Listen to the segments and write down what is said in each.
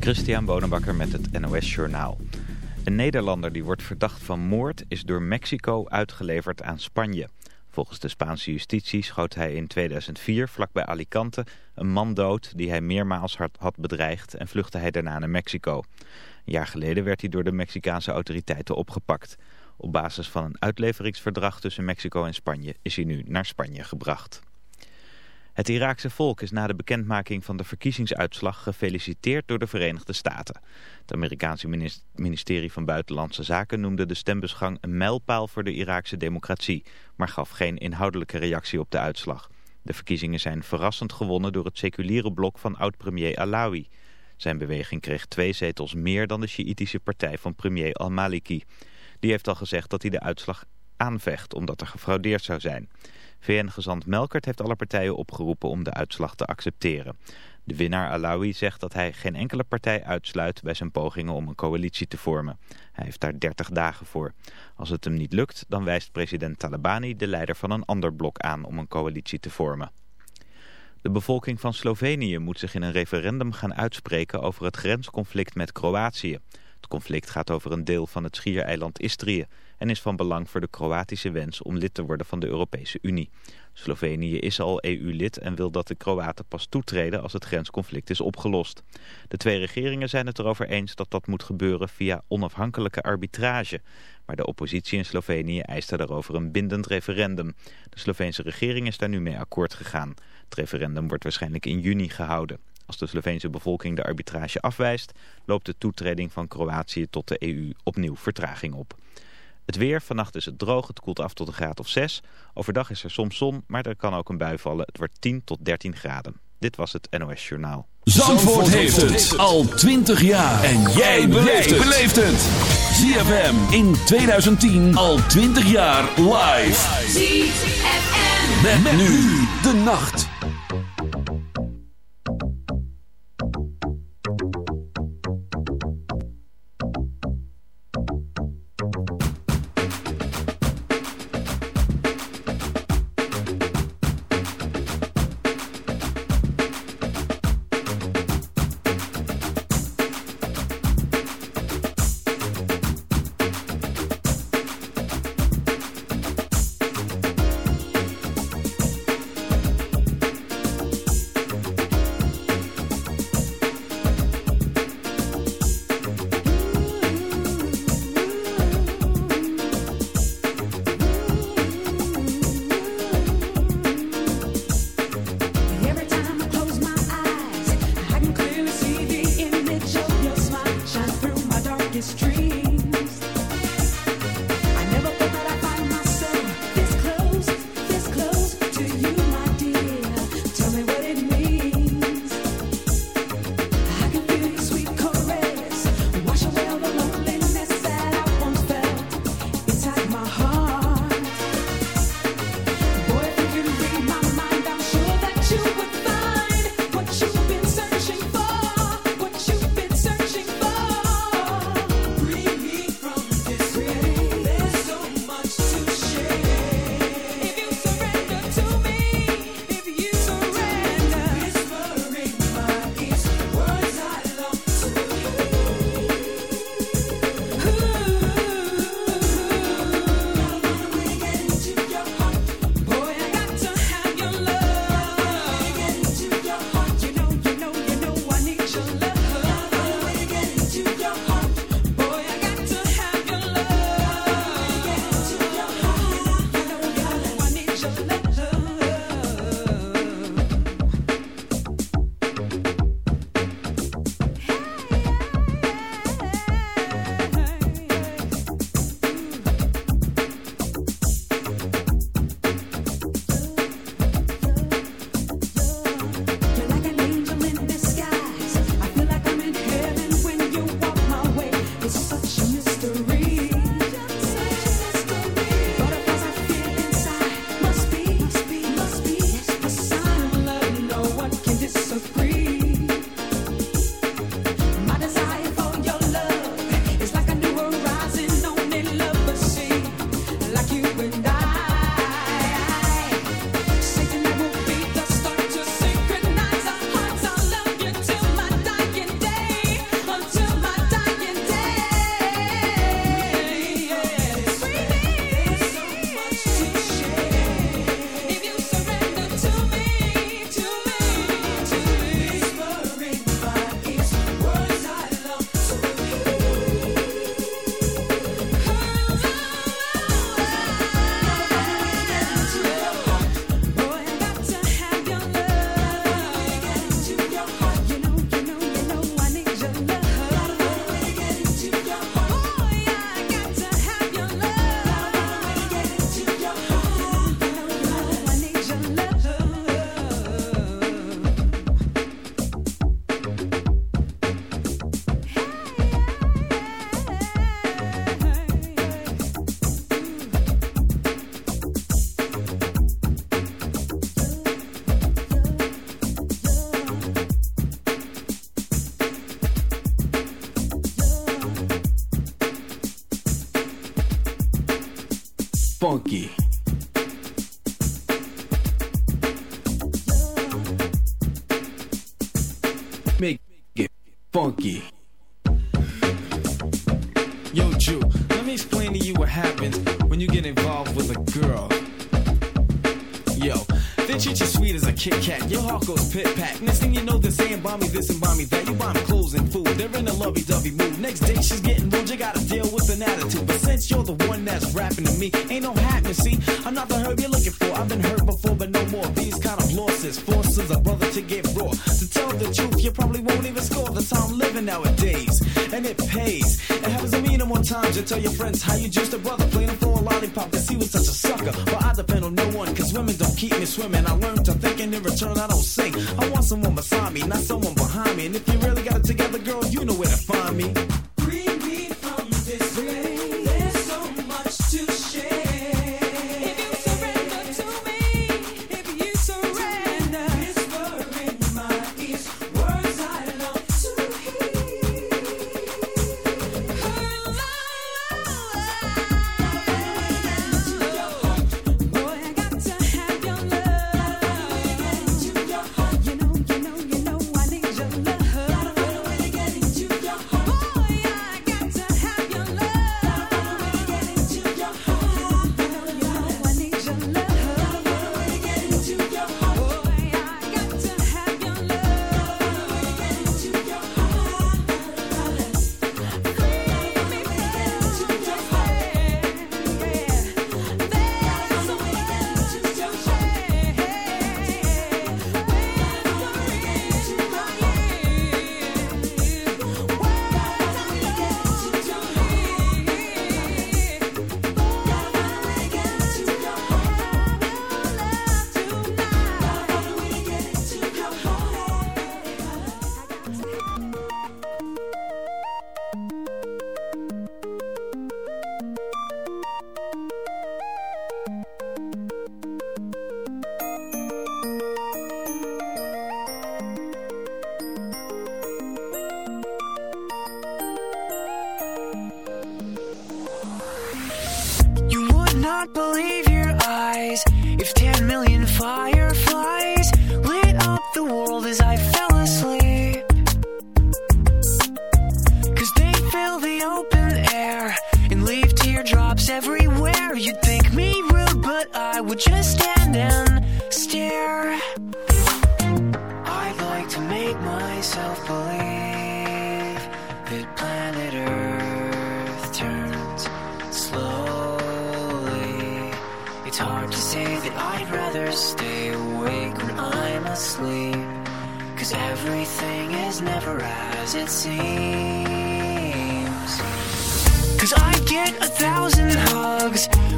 Christian Bonenbakker met het NOS Journaal. Een Nederlander die wordt verdacht van moord is door Mexico uitgeleverd aan Spanje. Volgens de Spaanse justitie schoot hij in 2004 vlakbij Alicante een man dood die hij meermaals had bedreigd en vluchtte hij daarna naar Mexico. Een jaar geleden werd hij door de Mexicaanse autoriteiten opgepakt. Op basis van een uitleveringsverdrag tussen Mexico en Spanje is hij nu naar Spanje gebracht. Het Iraakse volk is na de bekendmaking van de verkiezingsuitslag gefeliciteerd door de Verenigde Staten. Het Amerikaanse ministerie van Buitenlandse Zaken noemde de stembusgang een mijlpaal voor de Iraakse democratie, maar gaf geen inhoudelijke reactie op de uitslag. De verkiezingen zijn verrassend gewonnen door het seculiere blok van oud-premier Alawi. Zijn beweging kreeg twee zetels meer dan de Sjiïtische partij van premier al-Maliki. Die heeft al gezegd dat hij de uitslag aanvecht omdat er gefraudeerd zou zijn. VN-gezant Melkert heeft alle partijen opgeroepen om de uitslag te accepteren. De winnaar Alawi zegt dat hij geen enkele partij uitsluit bij zijn pogingen om een coalitie te vormen. Hij heeft daar 30 dagen voor. Als het hem niet lukt, dan wijst president Talabani de leider van een ander blok aan om een coalitie te vormen. De bevolking van Slovenië moet zich in een referendum gaan uitspreken over het grensconflict met Kroatië. Het conflict gaat over een deel van het schiereiland Istrië en is van belang voor de Kroatische wens om lid te worden van de Europese Unie. Slovenië is al EU-lid en wil dat de Kroaten pas toetreden als het grensconflict is opgelost. De twee regeringen zijn het erover eens dat dat moet gebeuren via onafhankelijke arbitrage. Maar de oppositie in Slovenië eiste daarover een bindend referendum. De Sloveense regering is daar nu mee akkoord gegaan. Het referendum wordt waarschijnlijk in juni gehouden. Als de Sloveense bevolking de arbitrage afwijst, loopt de toetreding van Kroatië tot de EU opnieuw vertraging op. Het weer, vannacht is het droog, het koelt af tot een graad of 6. Overdag is er soms zon, maar er kan ook een bui vallen. Het wordt 10 tot 13 graden. Dit was het NOS Journaal. Zandvoort, heeft het al 20 jaar. En jij beleeft het. ZFM in 2010 al 20 jaar live. ZFM. Met, nu de nacht.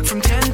from 10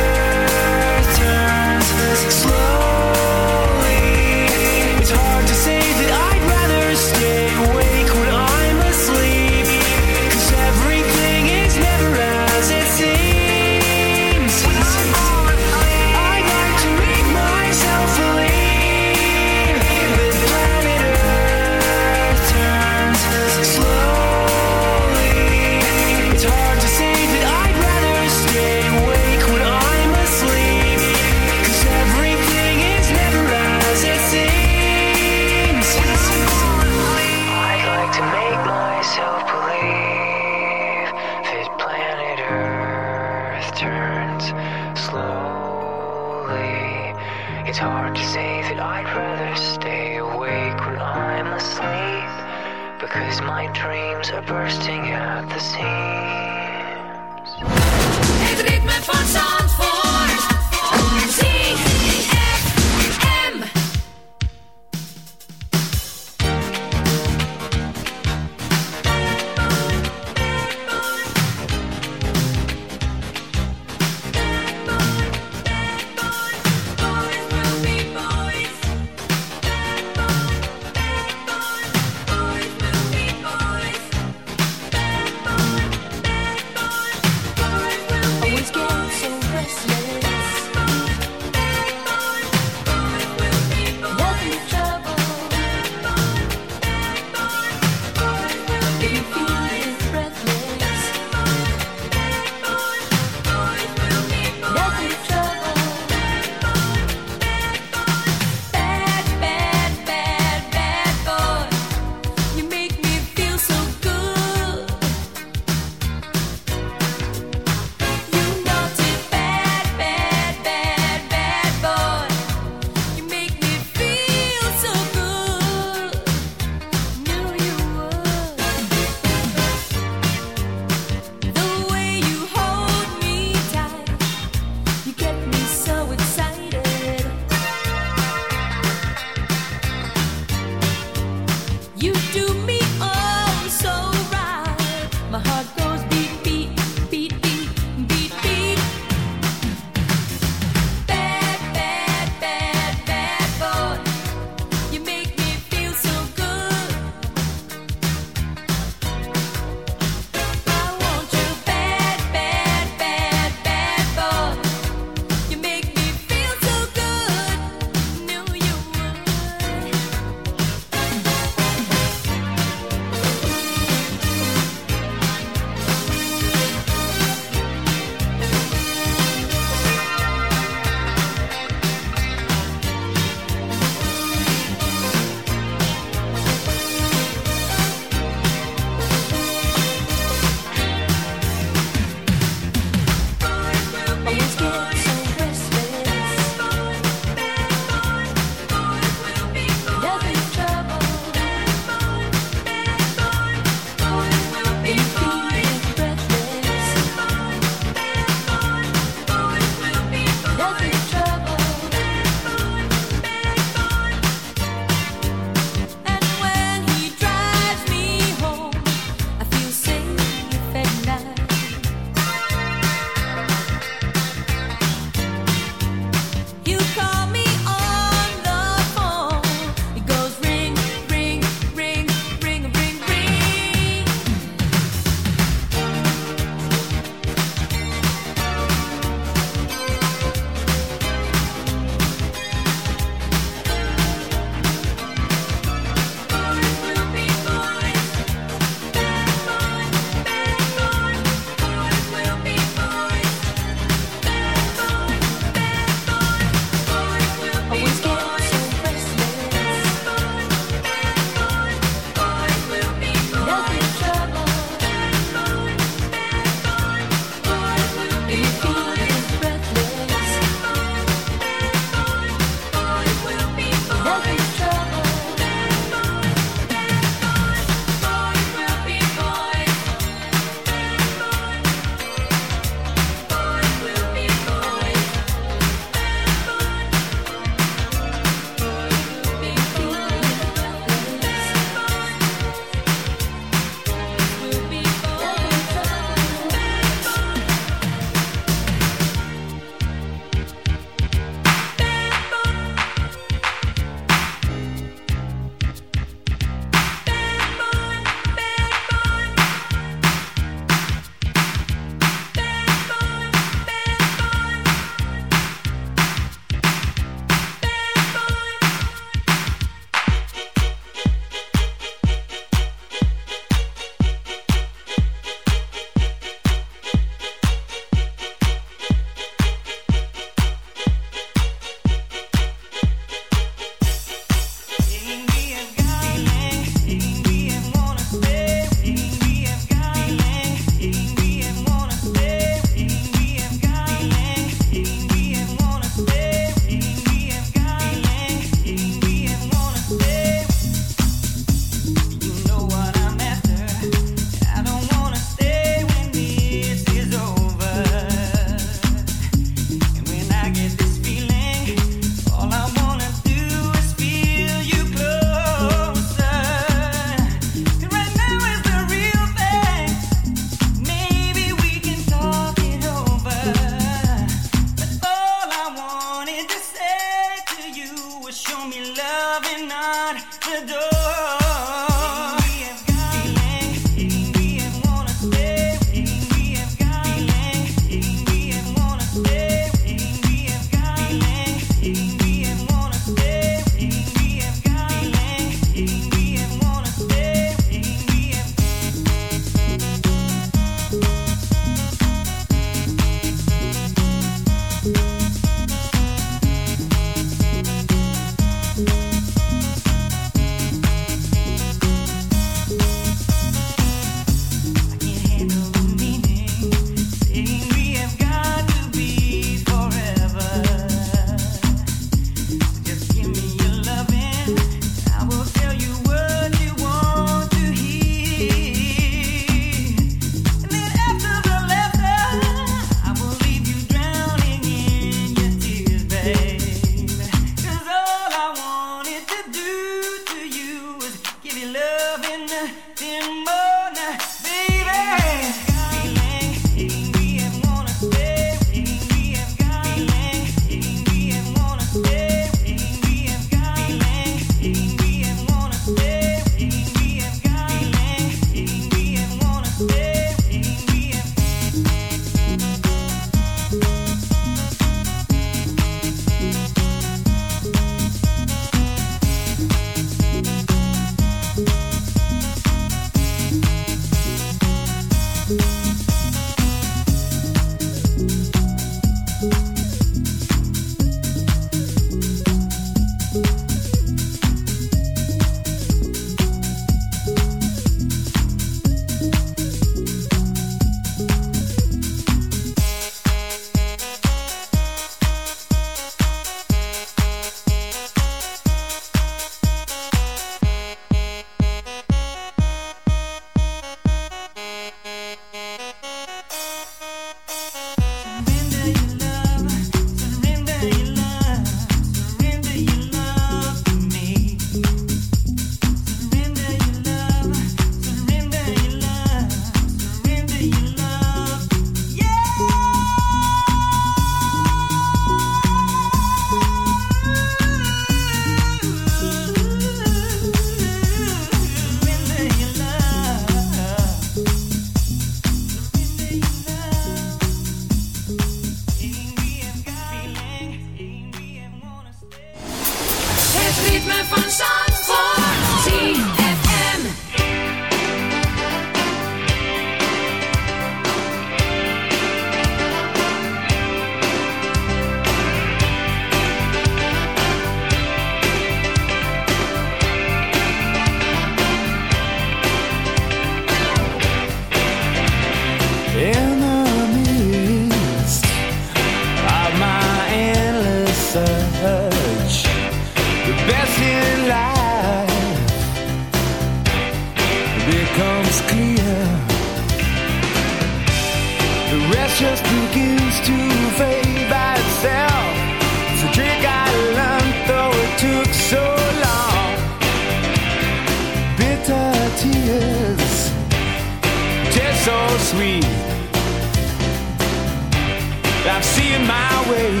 I'm seeing my way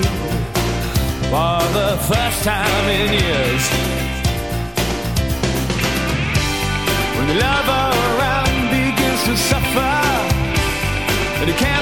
for the first time in years. When the love around begins to suffer, and it can't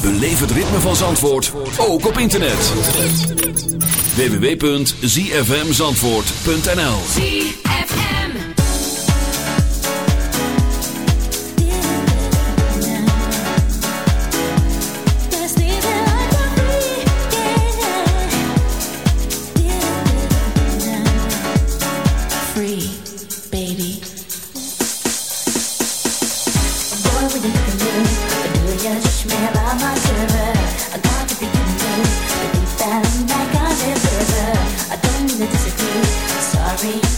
Beleef het ritme van Zandvoort, ook op internet. www.zfmzandvoort.nl baby. Boy, we need Sorry.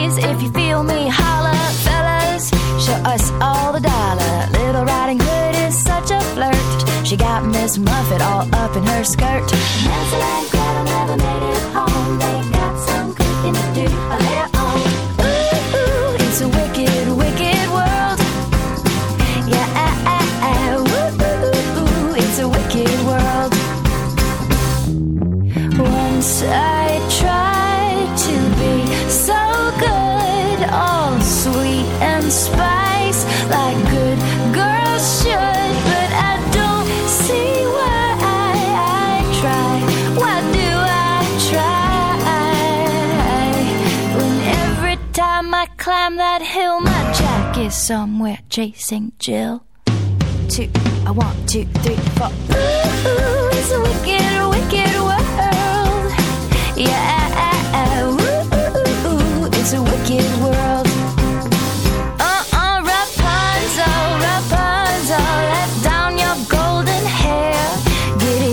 ladies, if you feel me, holla, fellas, show us all the dollar. Little Riding Hood is such a flirt. She got Miss Muffet all up in her skirt. Hansel and Gretel never made it home. They climb that hill, my jack is somewhere chasing Jill two, I want two, three, four. Ooh, it's a wicked, wicked world. Yeah, ooh, it's a wicked world. Uh-uh, your golden hair. Giddy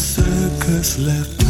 circus left